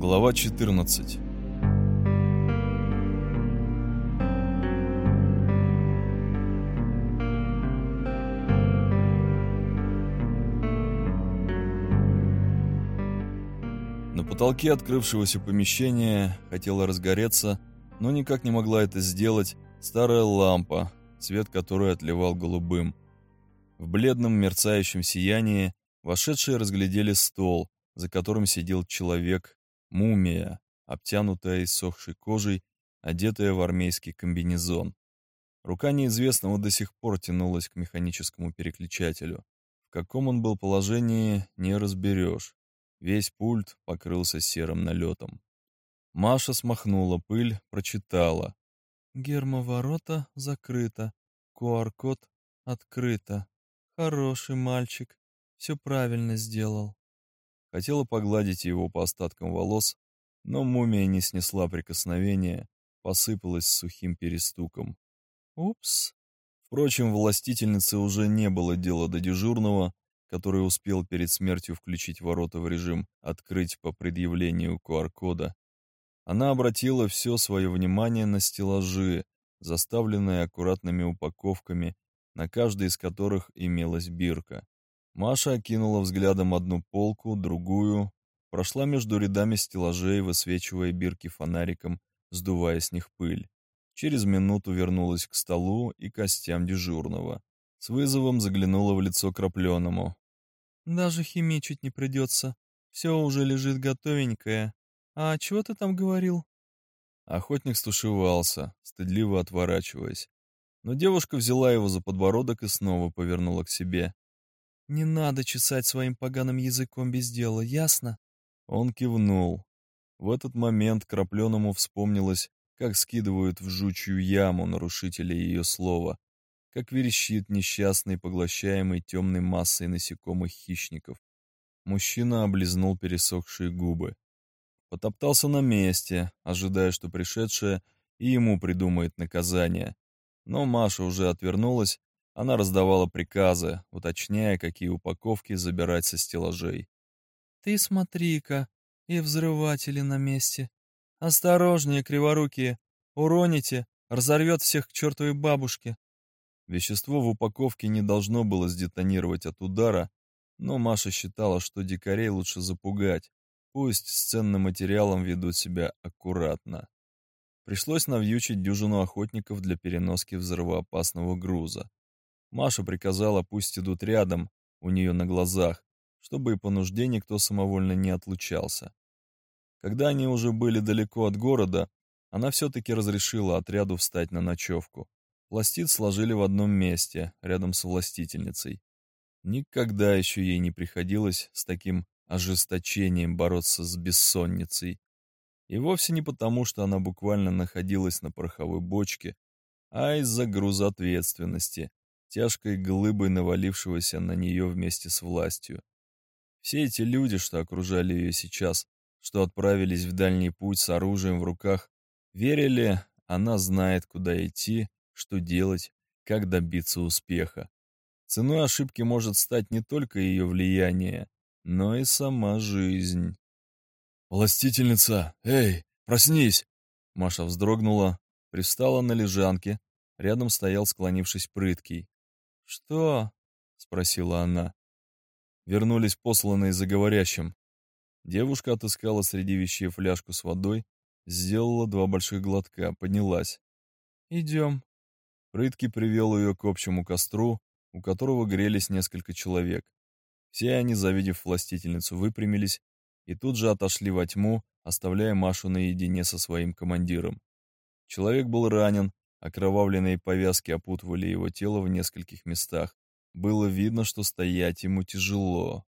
Глава 14 На потолке открывшегося помещения хотела разгореться, но никак не могла это сделать старая лампа, свет которой отливал голубым. В бледном мерцающем сиянии вошедшие разглядели стол, за которым сидел человек Мумия, обтянутая иссохшей кожей, одетая в армейский комбинезон. Рука неизвестного до сих пор тянулась к механическому переключателю. В каком он был положении, не разберешь. Весь пульт покрылся серым налетом. Маша смахнула пыль, прочитала. «Гермоворота закрыто. QR-код открыто. Хороший мальчик. Все правильно сделал». Хотела погладить его по остаткам волос, но мумия не снесла прикосновения, посыпалась сухим перестуком. Упс. Впрочем, властительнице уже не было дела до дежурного, который успел перед смертью включить ворота в режим «открыть по предъявлению QR-кода». Она обратила все свое внимание на стеллажи, заставленные аккуратными упаковками, на каждой из которых имелась бирка. Маша окинула взглядом одну полку, другую, прошла между рядами стеллажей, высвечивая бирки фонариком, сдувая с них пыль. Через минуту вернулась к столу и костям дежурного. С вызовом заглянула в лицо крапленому. «Даже химичить не придется. Все уже лежит готовенькое. А чего ты там говорил?» Охотник стушевался, стыдливо отворачиваясь. Но девушка взяла его за подбородок и снова повернула к себе. Не надо чесать своим поганым языком без дела, ясно? Он кивнул. В этот момент Крапленому вспомнилось, как скидывают в жучью яму нарушителя ее слова, как верещит несчастный, поглощаемый темной массой насекомых хищников. Мужчина облизнул пересохшие губы. Потоптался на месте, ожидая, что пришедшая и ему придумает наказание. Но Маша уже отвернулась она раздавала приказы, уточняя, какие упаковки забирать со стеллажей. «Ты смотри-ка, и взрыватели на месте. Осторожнее, криворукие, уроните, разорвет всех к чертовой бабушке». Вещество в упаковке не должно было сдетонировать от удара, но Маша считала, что дикарей лучше запугать, пусть с ценным материалом ведут себя аккуратно. Пришлось навьючить дюжину охотников для переноски взрывоопасного груза. Маша приказала, пусть идут рядом, у нее на глазах, чтобы и по нужде никто самовольно не отлучался. Когда они уже были далеко от города, она все-таки разрешила отряду встать на ночевку. Пластид сложили в одном месте, рядом с властительницей. Никогда еще ей не приходилось с таким ожесточением бороться с бессонницей. И вовсе не потому, что она буквально находилась на пороховой бочке, а из-за груза ответственности, тяжкой глыбой навалившегося на нее вместе с властью. Все эти люди, что окружали ее сейчас, что отправились в дальний путь с оружием в руках, верили, она знает, куда идти, что делать, как добиться успеха. Ценой ошибки может стать не только ее влияние, но и сама жизнь. «Властительница! Эй, проснись!» Маша вздрогнула, пристала на лежанке, рядом стоял склонившись прыткий. «Что?» — спросила она. Вернулись посланные за говорящим. Девушка отыскала среди вещей фляжку с водой, сделала два больших глотка, поднялась. «Идем». Прытки привел ее к общему костру, у которого грелись несколько человек. Все они, завидев властительницу, выпрямились и тут же отошли во тьму, оставляя Машу наедине со своим командиром. Человек был ранен, Окровавленные повязки опутывали его тело в нескольких местах. Было видно, что стоять ему тяжело.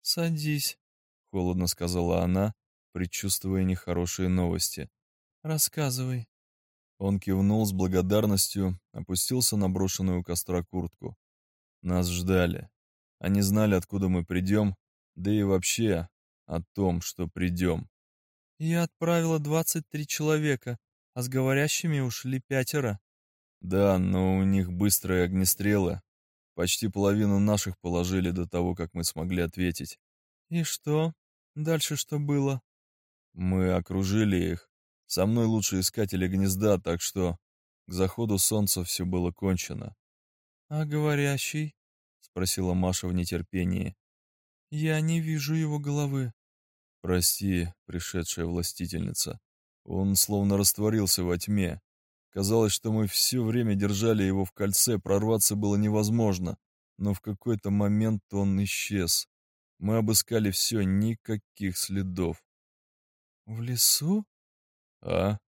«Садись», — холодно сказала она, предчувствуя нехорошие новости. «Рассказывай». Он кивнул с благодарностью, опустился на брошенную у костра куртку. Нас ждали. Они знали, откуда мы придем, да и вообще о том, что придем. «Я отправила двадцать три человека», а с говорящими ушли пятеро. Да, но у них быстрые огнестрелы. Почти половину наших положили до того, как мы смогли ответить. И что? Дальше что было? Мы окружили их. Со мной лучше искатели гнезда, так что к заходу солнца все было кончено. «А говорящий?» — спросила Маша в нетерпении. «Я не вижу его головы». «Прости, пришедшая властительница. Он словно растворился во тьме. Казалось, что мы все время держали его в кольце, прорваться было невозможно, но в какой-то момент он исчез. Мы обыскали все, никаких следов. «В лесу?» «А?»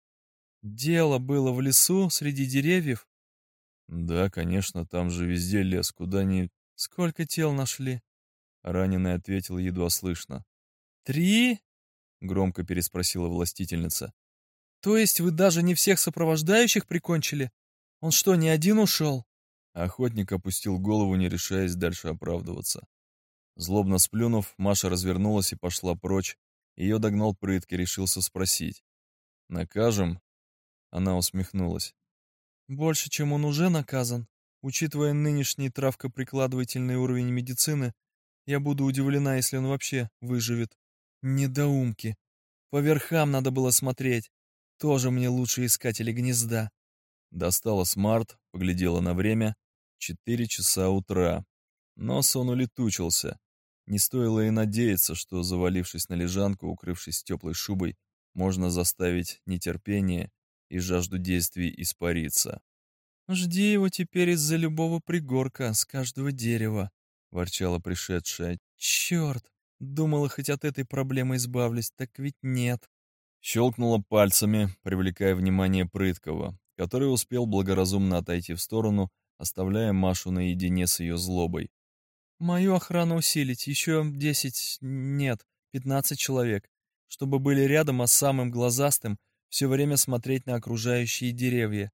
«Дело было в лесу, среди деревьев?» «Да, конечно, там же везде лес, куда ни...» «Сколько тел нашли?» Раненый ответил едва слышно. «Три?» — громко переспросила властительница. «То есть вы даже не всех сопровождающих прикончили? Он что, не один ушел?» Охотник опустил голову, не решаясь дальше оправдываться. Злобно сплюнув, Маша развернулась и пошла прочь. Ее догнал прытки, решился спросить. «Накажем?» Она усмехнулась. «Больше, чем он уже наказан. Учитывая нынешний травкоприкладывательный уровень медицины, я буду удивлена, если он вообще выживет. Недоумки. По верхам надо было смотреть. Тоже мне лучше искатели гнезда. Достала смарт, поглядела на время. Четыре часа утра. Но сон улетучился. Не стоило и надеяться, что, завалившись на лежанку, укрывшись теплой шубой, можно заставить нетерпение и жажду действий испариться. «Жди его теперь из-за любого пригорка, с каждого дерева», — ворчала пришедшая. «Черт! Думала, хоть от этой проблемы избавлюсь, так ведь нет». Щелкнула пальцами, привлекая внимание Прыткова, который успел благоразумно отойти в сторону, оставляя Машу наедине с ее злобой. «Мою охрану усилить, еще десять, нет, пятнадцать человек, чтобы были рядом, а самым глазастым все время смотреть на окружающие деревья.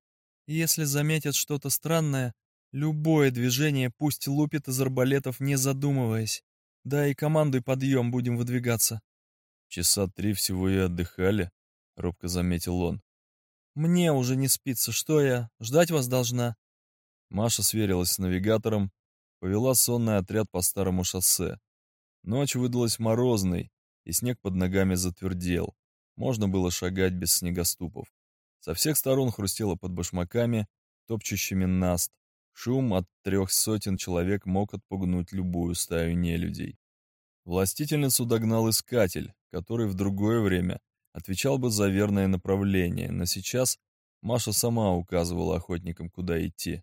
Если заметят что-то странное, любое движение пусть лупит из арбалетов, не задумываясь. Да и командуй подъем, будем выдвигаться». «Часа три всего и отдыхали», — робко заметил он. «Мне уже не спится. Что я, ждать вас должна?» Маша сверилась с навигатором, повела сонный отряд по старому шоссе. Ночь выдалась морозной, и снег под ногами затвердел. Можно было шагать без снегоступов. Со всех сторон хрустело под башмаками, топчущими наст. Шум от трех сотен человек мог отпугнуть любую стаю нелюдей. Властительницу догнал искатель, который в другое время отвечал бы за верное направление, но сейчас Маша сама указывала охотникам, куда идти.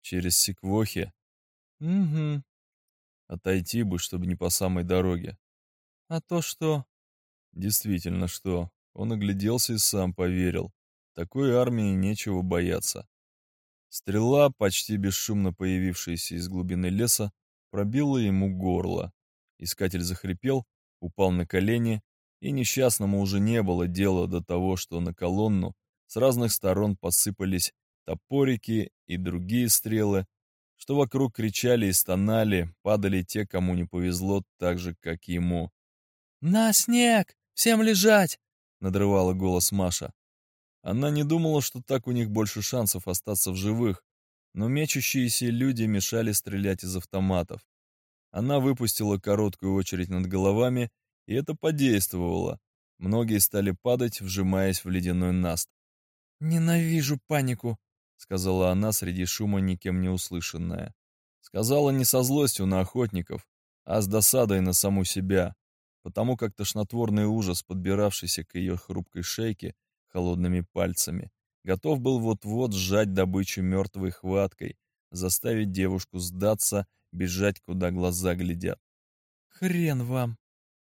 Через секвохи? Угу. Отойти бы, чтобы не по самой дороге. А то что? Действительно, что? Он огляделся и сам поверил. Такой армии нечего бояться. Стрела, почти бесшумно появившаяся из глубины леса, пробила ему горло. Искатель захрипел, упал на колени, и несчастному уже не было дела до того, что на колонну с разных сторон посыпались топорики и другие стрелы, что вокруг кричали и стонали, падали те, кому не повезло, так же, как ему. «На снег! Всем лежать!» — надрывала голос Маша. Она не думала, что так у них больше шансов остаться в живых, но мечущиеся люди мешали стрелять из автоматов. Она выпустила короткую очередь над головами, и это подействовало. Многие стали падать, вжимаясь в ледяной наст. «Ненавижу панику», — сказала она среди шума никем не услышанная. Сказала не со злостью на охотников, а с досадой на саму себя, потому как тошнотворный ужас, подбиравшийся к ее хрупкой шейке холодными пальцами, готов был вот-вот сжать добычу мертвой хваткой, заставить девушку сдаться бежать, куда глаза глядят. «Хрен вам!»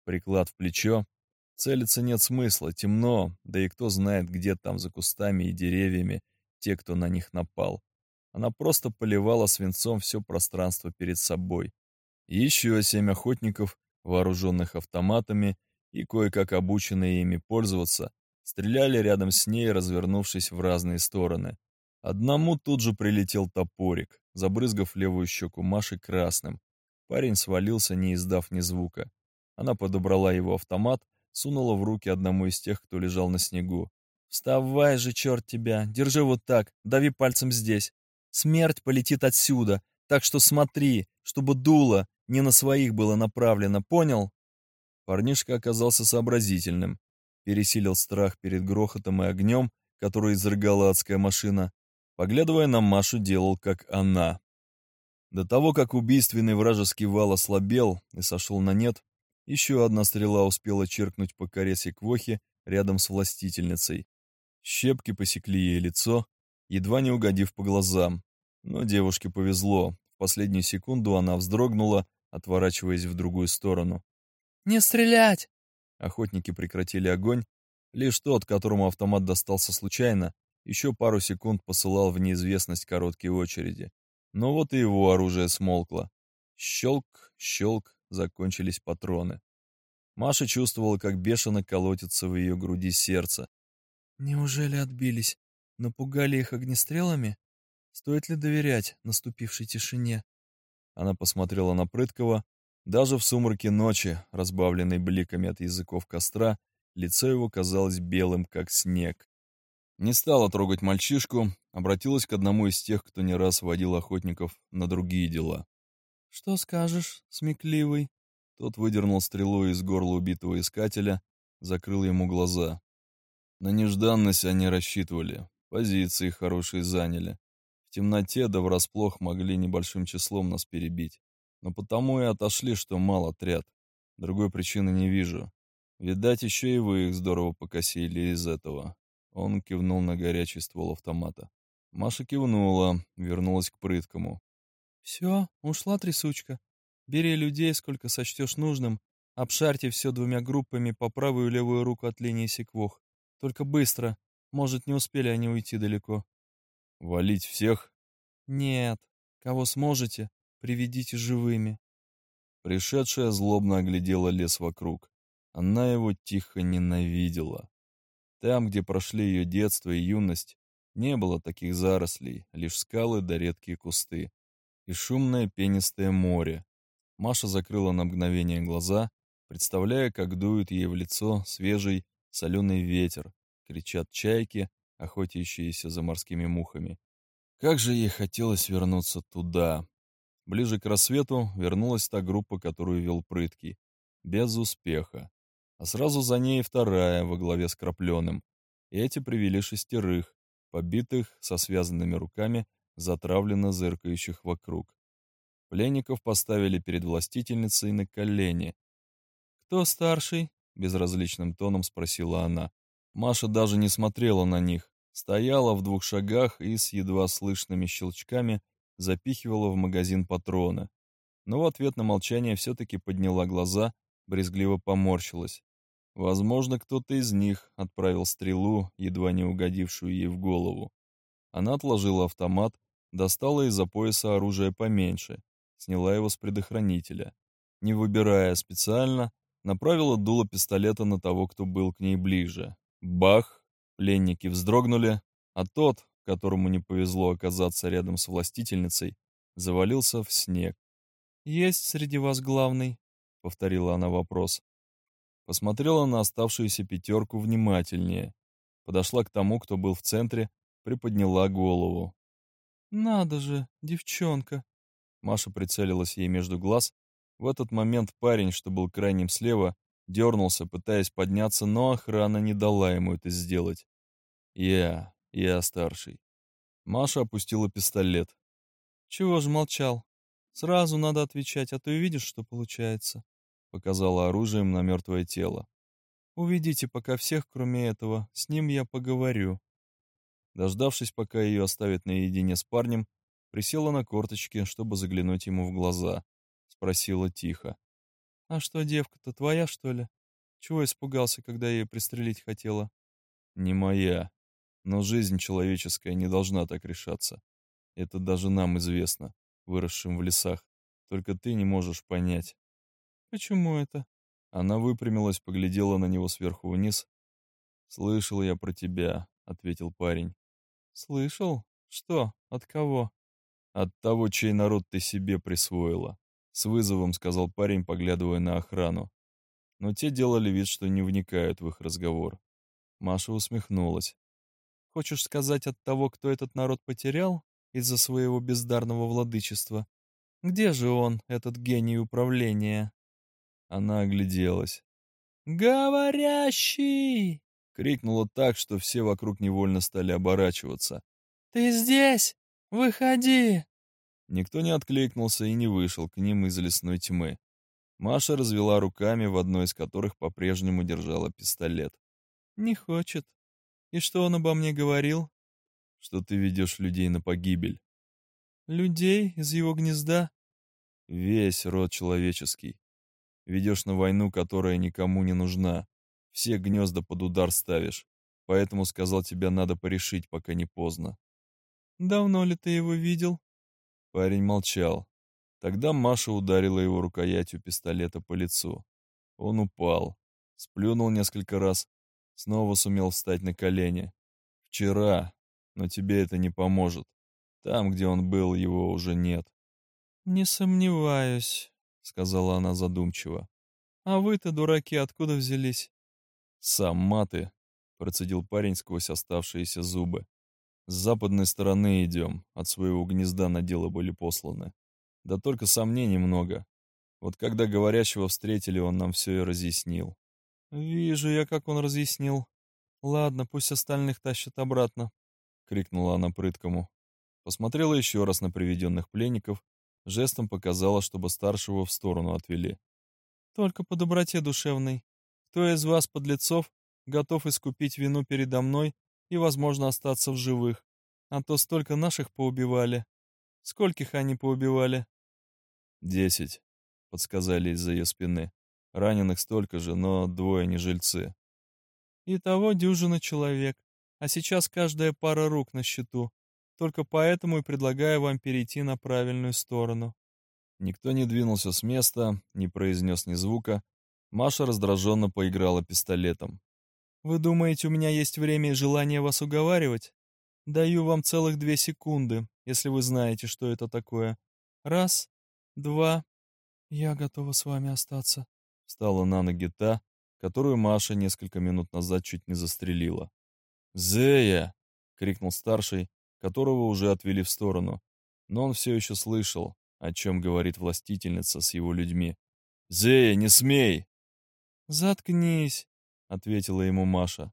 Приклад в плечо. Целиться нет смысла, темно, да и кто знает, где там за кустами и деревьями те, кто на них напал. Она просто поливала свинцом все пространство перед собой. еще семь охотников, вооруженных автоматами и кое-как обученные ими пользоваться, стреляли рядом с ней, развернувшись в разные стороны. Одному тут же прилетел топорик, забрызгав левую щеку Маши красным. Парень свалился, не издав ни звука. Она подобрала его автомат, сунула в руки одному из тех, кто лежал на снегу. «Вставай же, черт тебя! Держи вот так, дави пальцем здесь. Смерть полетит отсюда, так что смотри, чтобы дуло не на своих было направлено, понял?» Парнишка оказался сообразительным. пересилил страх перед грохотом и огнем, который изрыгала адская машина. Поглядывая на Машу, делал, как она. До того, как убийственный вражеский вал ослабел и сошел на нет, еще одна стрела успела черкнуть по коре секвохи рядом с властительницей. Щепки посекли ей лицо, едва не угодив по глазам. Но девушке повезло. В последнюю секунду она вздрогнула, отворачиваясь в другую сторону. «Не стрелять!» Охотники прекратили огонь. Лишь тот, которому автомат достался случайно, еще пару секунд посылал в неизвестность короткие очереди. Но вот и его оружие смолкло. Щелк, щелк, закончились патроны. Маша чувствовала, как бешено колотится в ее груди сердце. «Неужели отбились? Напугали их огнестрелами? Стоит ли доверять наступившей тишине?» Она посмотрела на Прыткова. Даже в сумраке ночи, разбавленной бликами от языков костра, лицо его казалось белым, как снег. Не стала трогать мальчишку, обратилась к одному из тех, кто не раз водил охотников на другие дела. «Что скажешь, смекливый?» Тот выдернул стрелу из горла убитого искателя, закрыл ему глаза. На нежданность они рассчитывали, позиции хорошие заняли. В темноте да врасплох могли небольшим числом нас перебить. Но потому и отошли, что мал отряд. Другой причины не вижу. Видать, еще и вы их здорово покосили из этого. Он кивнул на горячий ствол автомата. Маша кивнула, вернулась к прыткому. «Все, ушла трясучка. Бери людей, сколько сочтешь нужным. Обшарьте все двумя группами по правую и левую руку от линии секвох. Только быстро. Может, не успели они уйти далеко». «Валить всех?» «Нет. Кого сможете, приведите живыми». Пришедшая злобно оглядела лес вокруг. Она его тихо ненавидела. Там, где прошли ее детство и юность, не было таких зарослей, лишь скалы да редкие кусты. И шумное пенистое море. Маша закрыла на мгновение глаза, представляя, как дует ей в лицо свежий соленый ветер, кричат чайки, охотящиеся за морскими мухами. Как же ей хотелось вернуться туда. Ближе к рассвету вернулась та группа, которую вел Прыткий. Без успеха. А сразу за ней вторая во главе с Крапленым. И эти привели шестерых, побитых, со связанными руками, затравленно зыркающих вокруг. Пленников поставили перед властительницей на колени. «Кто старший?» — безразличным тоном спросила она. Маша даже не смотрела на них, стояла в двух шагах и с едва слышными щелчками запихивала в магазин патроны. Но в ответ на молчание все-таки подняла глаза, брезгливо поморщилась. Возможно, кто-то из них отправил стрелу, едва не угодившую ей в голову. Она отложила автомат, достала из-за пояса оружие поменьше, сняла его с предохранителя. Не выбирая специально, направила дуло пистолета на того, кто был к ней ближе. Бах! Пленники вздрогнули, а тот, которому не повезло оказаться рядом с властительницей, завалился в снег. «Есть среди вас главный?» — повторила она вопрос. Посмотрела на оставшуюся пятерку внимательнее. Подошла к тому, кто был в центре, приподняла голову. «Надо же, девчонка!» Маша прицелилась ей между глаз. В этот момент парень, что был крайним слева, дернулся, пытаясь подняться, но охрана не дала ему это сделать. «Я, я старший». Маша опустила пистолет. «Чего же молчал? Сразу надо отвечать, а то и видишь, что получается» показала оружием на мертвое тело. «Уведите пока всех, кроме этого. С ним я поговорю». Дождавшись, пока ее оставят наедине с парнем, присела на корточки, чтобы заглянуть ему в глаза. Спросила тихо. «А что, девка-то твоя, что ли? Чего испугался, когда ее пристрелить хотела?» «Не моя. Но жизнь человеческая не должна так решаться. Это даже нам известно, выросшим в лесах. Только ты не можешь понять. «Почему это?» Она выпрямилась, поглядела на него сверху вниз. «Слышал я про тебя», — ответил парень. «Слышал? Что? От кого?» «От того, чей народ ты себе присвоила», — с вызовом сказал парень, поглядывая на охрану. Но те делали вид, что не вникают в их разговор. Маша усмехнулась. «Хочешь сказать от того, кто этот народ потерял из-за своего бездарного владычества? Где же он, этот гений управления?» Она огляделась. «Говорящий!» — крикнула так, что все вокруг невольно стали оборачиваться. «Ты здесь? Выходи!» Никто не откликнулся и не вышел к ним из лесной тьмы. Маша развела руками, в одной из которых по-прежнему держала пистолет. «Не хочет. И что он обо мне говорил?» «Что ты ведешь людей на погибель». «Людей из его гнезда?» «Весь род человеческий. Ведешь на войну, которая никому не нужна. Все гнезда под удар ставишь. Поэтому сказал, тебя надо порешить, пока не поздно». «Давно ли ты его видел?» Парень молчал. Тогда Маша ударила его рукоятью пистолета по лицу. Он упал, сплюнул несколько раз, снова сумел встать на колени. Вчера, но тебе это не поможет. Там, где он был, его уже нет. «Не сомневаюсь», — сказала она задумчиво. «А вы-то, дураки, откуда взялись?» «Сама ты», — процедил парень сквозь оставшиеся зубы. «С западной стороны идем, от своего гнезда на дело были посланы. Да только сомнений много. Вот когда говорящего встретили, он нам все и разъяснил. «Вижу я, как он разъяснил. Ладно, пусть остальных тащат обратно», — крикнула она прыткому. Посмотрела еще раз на приведенных пленников, жестом показала, чтобы старшего в сторону отвели. «Только по доброте душевной. Кто из вас, подлецов, готов искупить вину передо мной и, возможно, остаться в живых? А то столько наших поубивали. Скольких они поубивали?» «Десять», — подсказали из-за ее спины. «Раненых столько же, но двое не жильцы». «Итого дюжина человек, а сейчас каждая пара рук на счету. Только поэтому и предлагаю вам перейти на правильную сторону». Никто не двинулся с места, не произнес ни звука. Маша раздраженно поиграла пистолетом. «Вы думаете, у меня есть время и желание вас уговаривать? Даю вам целых две секунды, если вы знаете, что это такое. Раз, два. Я готова с вами остаться. Встала на ноги та, которую Маша несколько минут назад чуть не застрелила. «Зея!» — крикнул старший, которого уже отвели в сторону. Но он все еще слышал, о чем говорит властительница с его людьми. «Зея, не смей!» «Заткнись!» — ответила ему Маша.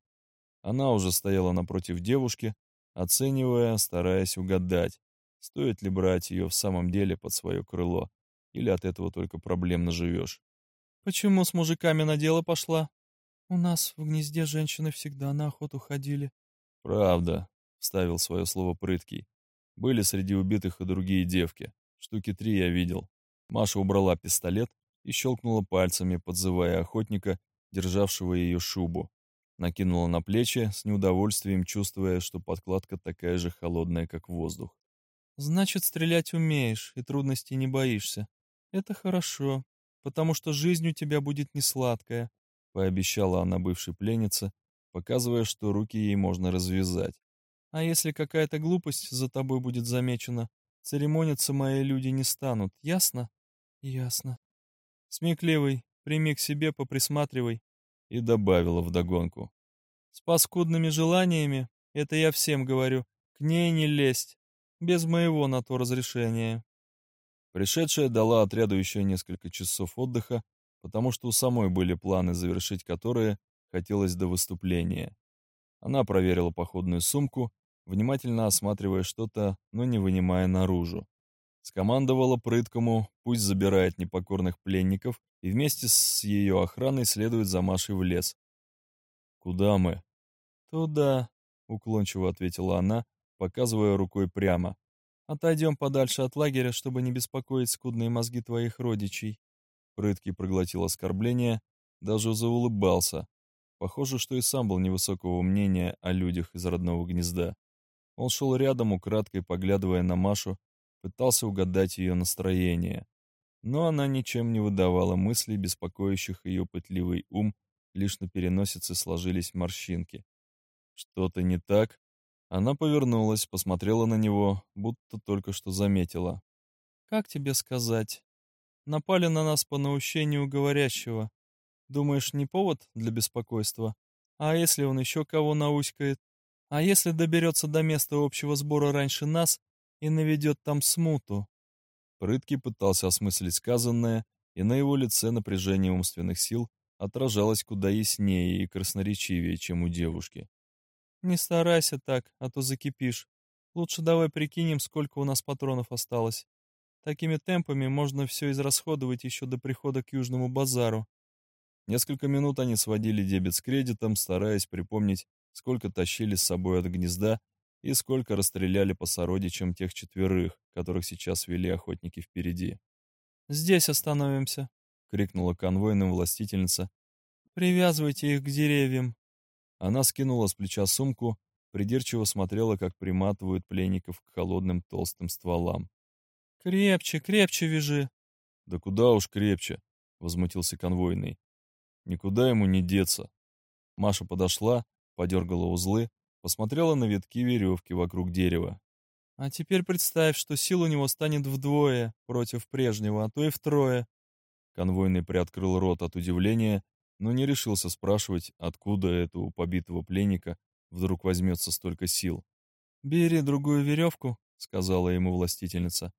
Она уже стояла напротив девушки, оценивая, стараясь угадать, Стоит ли брать ее в самом деле под свое крыло? Или от этого только проблем наживешь? «Почему с мужиками на дело пошла?» «У нас в гнезде женщины всегда на охоту ходили». «Правда», — вставил свое слово прыткий. «Были среди убитых и другие девки. Штуки три я видел». Маша убрала пистолет и щелкнула пальцами, подзывая охотника, державшего ее шубу. Накинула на плечи, с неудовольствием чувствуя, что подкладка такая же холодная, как воздух. Значит, стрелять умеешь и трудностей не боишься. Это хорошо, потому что жизнь у тебя будет не сладкая, пообещала она бывшей пленнице, показывая, что руки ей можно развязать. А если какая-то глупость за тобой будет замечена, церемониться мои люди не станут, ясно? Ясно. Смекливый, прими к себе, поприсматривай. И добавила вдогонку. С паскудными желаниями, это я всем говорю, к ней не лезть без моего на то разрешения. Пришедшая дала отряду еще несколько часов отдыха, потому что у самой были планы, завершить которые хотелось до выступления. Она проверила походную сумку, внимательно осматривая что-то, но не вынимая наружу. Скомандовала прыткому, пусть забирает непокорных пленников и вместе с ее охраной следует за Машей в лес. «Куда мы?» «Туда», — уклончиво ответила она, показывая рукой прямо. «Отойдем подальше от лагеря, чтобы не беспокоить скудные мозги твоих родичей». Прыткий проглотил оскорбление, даже заулыбался. Похоже, что и сам был невысокого мнения о людях из родного гнезда. Он шел рядом, украдкой поглядывая на Машу, пытался угадать ее настроение. Но она ничем не выдавала мыслей, беспокоящих ее пытливый ум, лишь на переносице сложились морщинки. Что-то не так? Она повернулась, посмотрела на него, будто только что заметила. «Как тебе сказать? Напали на нас по наущению говорящего. Думаешь, не повод для беспокойства? А если он еще кого науськает? А если доберется до места общего сбора раньше нас и наведет там смуту?» Прыткий пытался осмыслить сказанное, и на его лице напряжение умственных сил отражалось куда яснее и красноречивее, чем у девушки. «Не старайся так, а то закипишь. Лучше давай прикинем, сколько у нас патронов осталось. Такими темпами можно все израсходовать еще до прихода к Южному базару». Несколько минут они сводили дебет с кредитом, стараясь припомнить, сколько тащили с собой от гнезда и сколько расстреляли по сородичам тех четверых, которых сейчас вели охотники впереди. «Здесь остановимся», — крикнула конвойным властительница. «Привязывайте их к деревьям». Она скинула с плеча сумку, придирчиво смотрела, как приматывают пленников к холодным толстым стволам. «Крепче, крепче вяжи!» «Да куда уж крепче!» — возмутился конвойный. «Никуда ему не деться!» Маша подошла, подергала узлы, посмотрела на ветки веревки вокруг дерева. «А теперь представь, что сил у него станет вдвое против прежнего, а то и втрое!» Конвойный приоткрыл рот от удивления, но не решился спрашивать, откуда это у побитого пленника вдруг возьмется столько сил. «Бери другую веревку», — сказала ему властительница.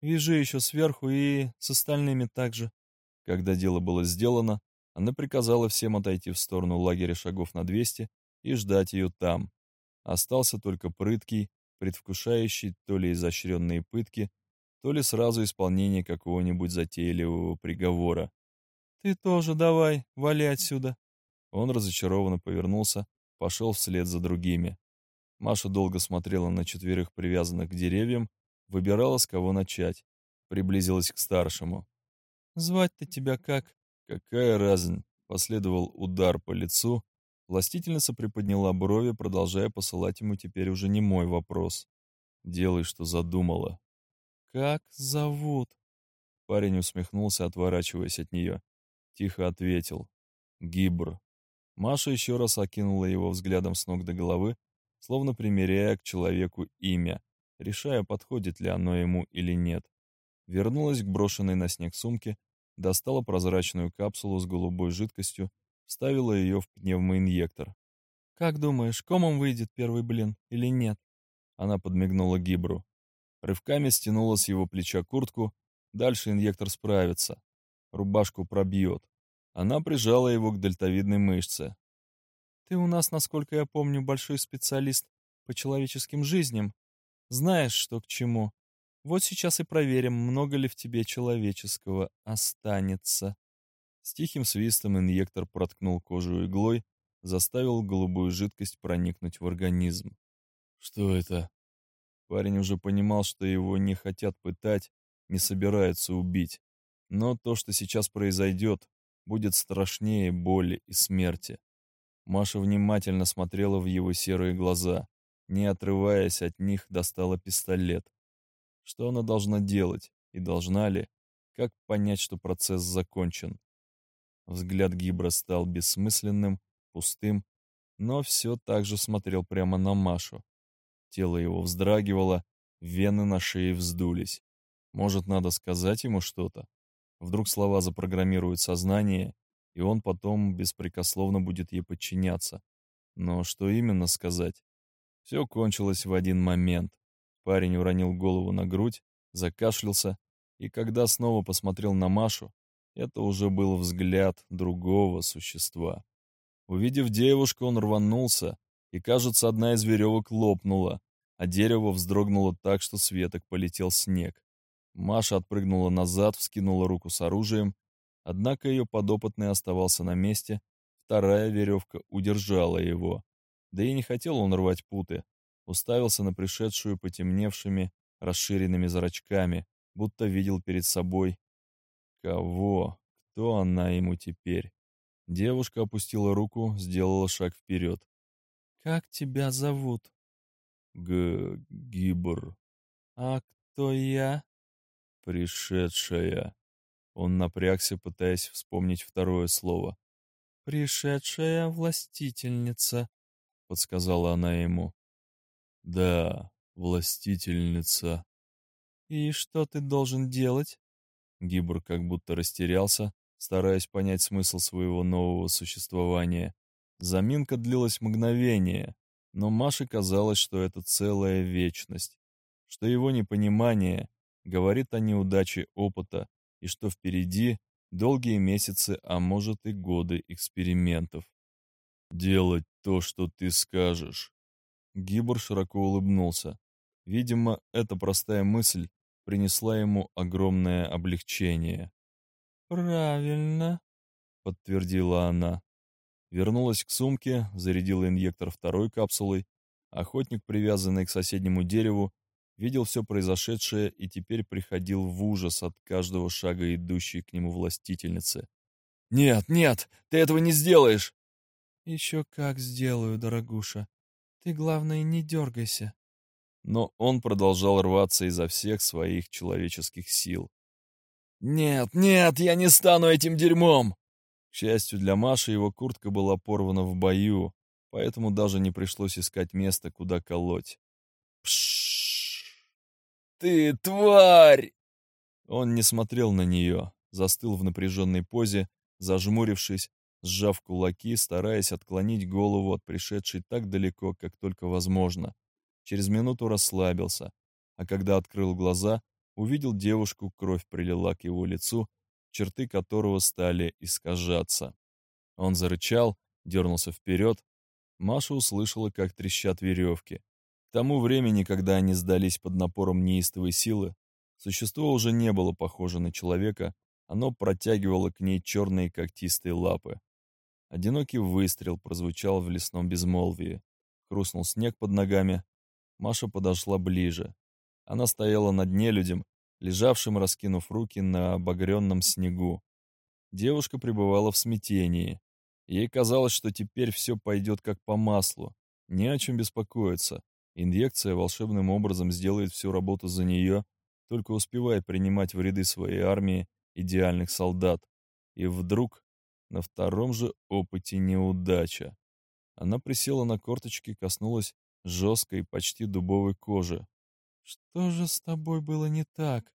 «Вяжи еще сверху и с остальными также». Когда дело было сделано, она приказала всем отойти в сторону лагеря шагов на двести и ждать ее там. Остался только прыткий, предвкушающий то ли изощренные пытки, то ли сразу исполнение какого-нибудь затейливого приговора. «Ты тоже давай, вали отсюда!» Он разочарованно повернулся, пошел вслед за другими. Маша долго смотрела на четверых привязанных к деревьям, выбирала, с кого начать. Приблизилась к старшему. «Звать-то тебя как?» «Какая разница?» Последовал удар по лицу. Властительница приподняла брови, продолжая посылать ему теперь уже не мой вопрос. «Делай, что задумала». «Как зовут?» Парень усмехнулся, отворачиваясь от нее. Тихо ответил. «Гибр». Маша еще раз окинула его взглядом с ног до головы, словно примеряя к человеку имя, решая, подходит ли оно ему или нет. Вернулась к брошенной на снег сумке, достала прозрачную капсулу с голубой жидкостью, вставила ее в пневмоинъектор. «Как думаешь, комом выйдет первый блин или нет?» Она подмигнула Гибру. Рывками стянула с его плеча куртку, дальше инъектор справится. Рубашку пробьет. Она прижала его к дельтовидной мышце. «Ты у нас, насколько я помню, большой специалист по человеческим жизням. Знаешь, что к чему. Вот сейчас и проверим, много ли в тебе человеческого останется». С тихим свистом инъектор проткнул кожу иглой, заставил голубую жидкость проникнуть в организм. «Что это?» Парень уже понимал, что его не хотят пытать, не собираются убить. Но то, что сейчас произойдет, будет страшнее боли и смерти. Маша внимательно смотрела в его серые глаза, не отрываясь от них, достала пистолет. Что она должна делать и должна ли? Как понять, что процесс закончен? Взгляд Гибра стал бессмысленным, пустым, но все так же смотрел прямо на Машу. Тело его вздрагивало, вены на шее вздулись. Может, надо сказать ему что-то? Вдруг слова запрограммируют сознание, и он потом беспрекословно будет ей подчиняться. Но что именно сказать? Все кончилось в один момент. Парень уронил голову на грудь, закашлялся, и когда снова посмотрел на Машу, это уже был взгляд другого существа. Увидев девушку, он рванулся, и, кажется, одна из веревок лопнула, а дерево вздрогнуло так, что с веток полетел снег. Маша отпрыгнула назад, вскинула руку с оружием, однако ее подопытный оставался на месте, вторая веревка удержала его. Да и не хотел он рвать путы, уставился на пришедшую потемневшими, расширенными зрачками, будто видел перед собой. Кого? Кто она ему теперь? Девушка опустила руку, сделала шаг вперед. «Как тебя зовут?» «Г... Гибр». «А кто я?» «Пришедшая». Он напрягся, пытаясь вспомнить второе слово. «Пришедшая властительница», — подсказала она ему. «Да, властительница». «И что ты должен делать?» Гибр как будто растерялся, стараясь понять смысл своего нового существования. Заминка длилась мгновение, но Маше казалось, что это целая вечность, что его непонимание говорит о неудаче опыта и что впереди долгие месяцы, а может и годы экспериментов. «Делать то, что ты скажешь». Гибор широко улыбнулся. Видимо, эта простая мысль принесла ему огромное облегчение. «Правильно», — подтвердила она. Вернулась к сумке, зарядила инъектор второй капсулой. Охотник, привязанный к соседнему дереву, видел все произошедшее и теперь приходил в ужас от каждого шага идущей к нему властительницы. «Нет, нет, ты этого не сделаешь!» «Еще как сделаю, дорогуша. Ты, главное, не дергайся». Но он продолжал рваться изо всех своих человеческих сил. «Нет, нет, я не стану этим дерьмом!» К счастью для Маши, его куртка была порвана в бою, поэтому даже не пришлось искать место, куда колоть. «Пшшш! Ты тварь!» Он не смотрел на нее, застыл в напряженной позе, зажмурившись, сжав кулаки, стараясь отклонить голову от пришедшей так далеко, как только возможно. Через минуту расслабился, а когда открыл глаза, увидел девушку, кровь прилила к его лицу, черты которого стали искажаться. Он зарычал, дернулся вперед. Маша услышала, как трещат веревки. К тому времени, когда они сдались под напором неистовой силы, существо уже не было похоже на человека, оно протягивало к ней черные когтистые лапы. Одинокий выстрел прозвучал в лесном безмолвии. Хрустнул снег под ногами. Маша подошла ближе. Она стояла над нелюдем, лежавшим, раскинув руки на обогренном снегу. Девушка пребывала в смятении. Ей казалось, что теперь все пойдет как по маслу. Не о чем беспокоиться. Инъекция волшебным образом сделает всю работу за нее, только успевая принимать в ряды своей армии идеальных солдат. И вдруг на втором же опыте неудача. Она присела на корточки, коснулась жесткой, почти дубовой кожи. «Что же с тобой было не так?»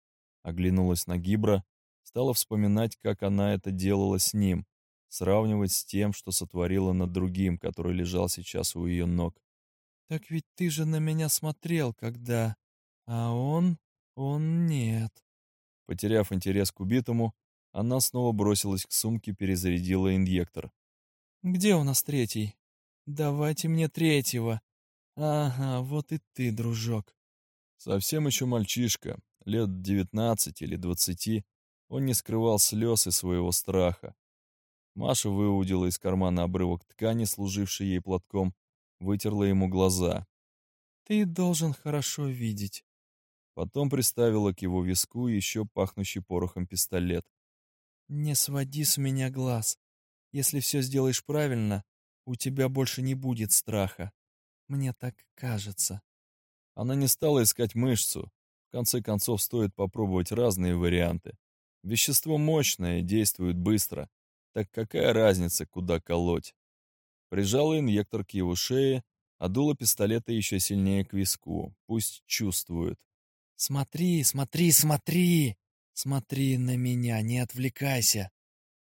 Оглянулась на Гибра, стала вспоминать, как она это делала с ним, сравнивать с тем, что сотворила над другим, который лежал сейчас у ее ног. «Так ведь ты же на меня смотрел, когда... А он... он нет». Потеряв интерес к убитому, она снова бросилась к сумке, перезарядила инъектор. «Где у нас третий? Давайте мне третьего. Ага, вот и ты, дружок». Совсем еще мальчишка, лет девятнадцать или двадцати, он не скрывал слез и своего страха. Маша выудила из кармана обрывок ткани, служивший ей платком, вытерла ему глаза. «Ты должен хорошо видеть». Потом приставила к его виску еще пахнущий порохом пистолет. «Не своди с меня глаз. Если все сделаешь правильно, у тебя больше не будет страха. Мне так кажется». Она не стала искать мышцу. В конце концов, стоит попробовать разные варианты. Вещество мощное, действует быстро. Так какая разница, куда колоть? Прижала инъектор к его шее, а дуло пистолета еще сильнее к виску. Пусть чувствует. «Смотри, смотри, смотри!» «Смотри на меня, не отвлекайся!»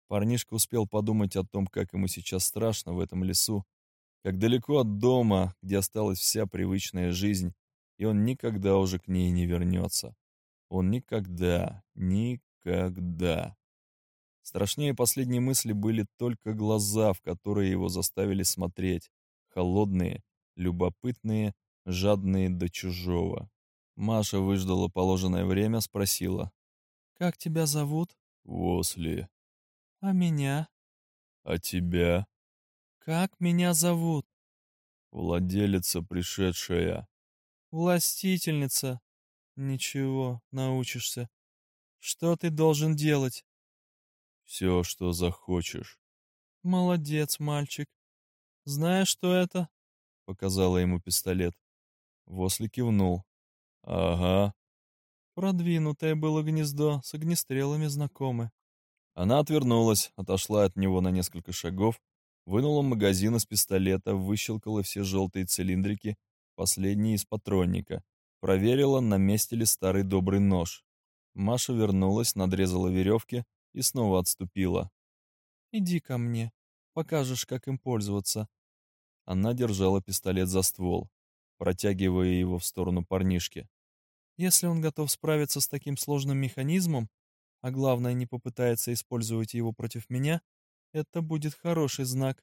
Парнишка успел подумать о том, как ему сейчас страшно в этом лесу, как далеко от дома, где осталась вся привычная жизнь, и он никогда уже к ней не вернется. Он никогда, никогда. Страшнее последней мысли были только глаза, в которые его заставили смотреть, холодные, любопытные, жадные до чужого. Маша выждала положенное время, спросила. «Как тебя зовут?» «Восли». «А меня?» «А тебя?» «Как меня зовут?» «Владелица пришедшая». «Властительница». «Ничего, научишься. Что ты должен делать?» «Все, что захочешь». «Молодец, мальчик. Знаешь, что это?» Показала ему пистолет. Восли кивнул. «Ага, Продвинутое было гнездо, с огнестрелами знакомы. Она отвернулась, отошла от него на несколько шагов, вынула магазин из пистолета, выщелкала все желтые цилиндрики, последние из патронника, проверила, на месте ли старый добрый нож. Маша вернулась, надрезала веревки и снова отступила. «Иди ко мне, покажешь, как им пользоваться». Она держала пистолет за ствол, протягивая его в сторону парнишки. Если он готов справиться с таким сложным механизмом, а главное не попытается использовать его против меня, это будет хороший знак.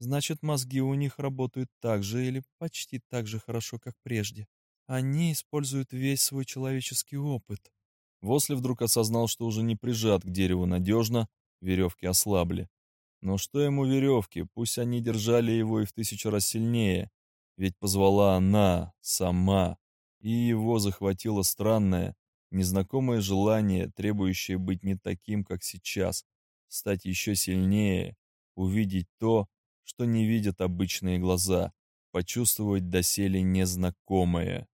Значит, мозги у них работают так же или почти так же хорошо, как прежде. Они используют весь свой человеческий опыт. Восли вдруг осознал, что уже не прижат к дереву надежно, веревки ослабли. Но что ему веревки, пусть они держали его и в тысячу раз сильнее. Ведь позвала она, сама, и его захватило странное, незнакомое желание, требующее быть не таким, как сейчас, стать еще сильнее, увидеть то, что не видят обычные глаза, почувствовать доселе незнакомое.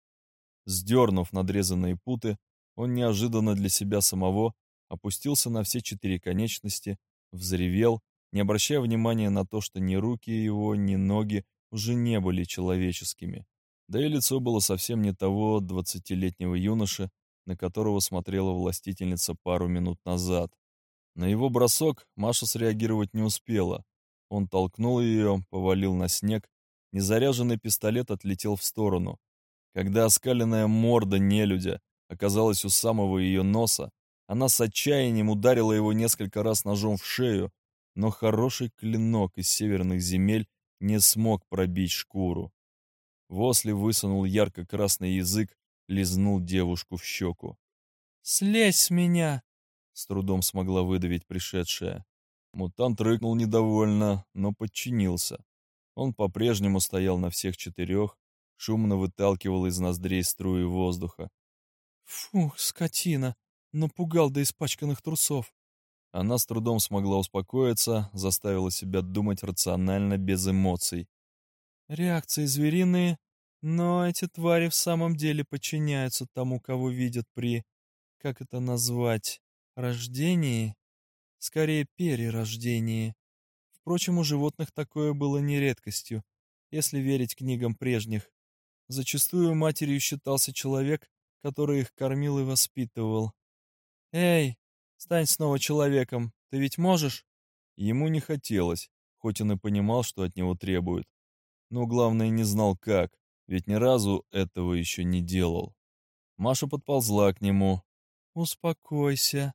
Сдернув надрезанные путы, он неожиданно для себя самого опустился на все четыре конечности, взревел, не обращая внимания на то, что ни руки его, ни ноги уже не были человеческими. Да и лицо было совсем не того двадцатилетнего юноши, на которого смотрела властительница пару минут назад. На его бросок Маша среагировать не успела. Он толкнул ее, повалил на снег. Незаряженный пистолет отлетел в сторону. Когда оскаленная морда нелюдя оказалась у самого ее носа, она с отчаянием ударила его несколько раз ножом в шею, но хороший клинок из северных земель не смог пробить шкуру. Восли высунул ярко-красный язык, лизнул девушку в щеку. «Слезь с меня!» — с трудом смогла выдавить пришедшая. Мутант рыкнул недовольно, но подчинился. Он по-прежнему стоял на всех четырех, шумно выталкивал из ноздрей струи воздуха. «Фух, скотина! Напугал до испачканных трусов!» Она с трудом смогла успокоиться, заставила себя думать рационально, без эмоций. «Реакции звериные, но эти твари в самом деле подчиняются тому, кого видят при... как это назвать? Рождении?» скорее перерождении. Впрочем, у животных такое было не редкостью, если верить книгам прежних. Зачастую матерью считался человек, который их кормил и воспитывал. «Эй, стань снова человеком, ты ведь можешь?» Ему не хотелось, хоть он и понимал, что от него требуют. Но главное, не знал как, ведь ни разу этого еще не делал. Маша подползла к нему. «Успокойся»,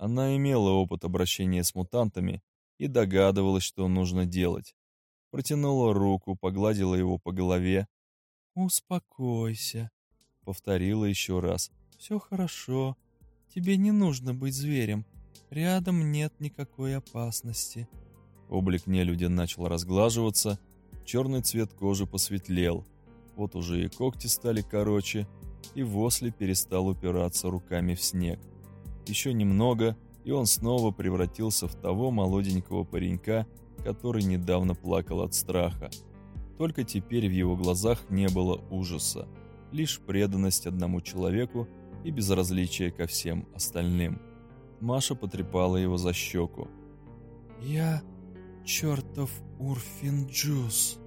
она имела опыт обращения с мутантами и догадывалась, что нужно делать. Протянула руку, погладила его по голове. «Успокойся», — повторила еще раз. «Все хорошо. Тебе не нужно быть зверем. Рядом нет никакой опасности». Облик нелюдя начал разглаживаться, черный цвет кожи посветлел. Вот уже и когти стали короче, и Восли перестал упираться руками в снег. Еще немного, и он снова превратился в того молоденького паренька, который недавно плакал от страха. Только теперь в его глазах не было ужаса, лишь преданность одному человеку и безразличие ко всем остальным. Маша потрепала его за щеку. «Я чертов Урфинджус»,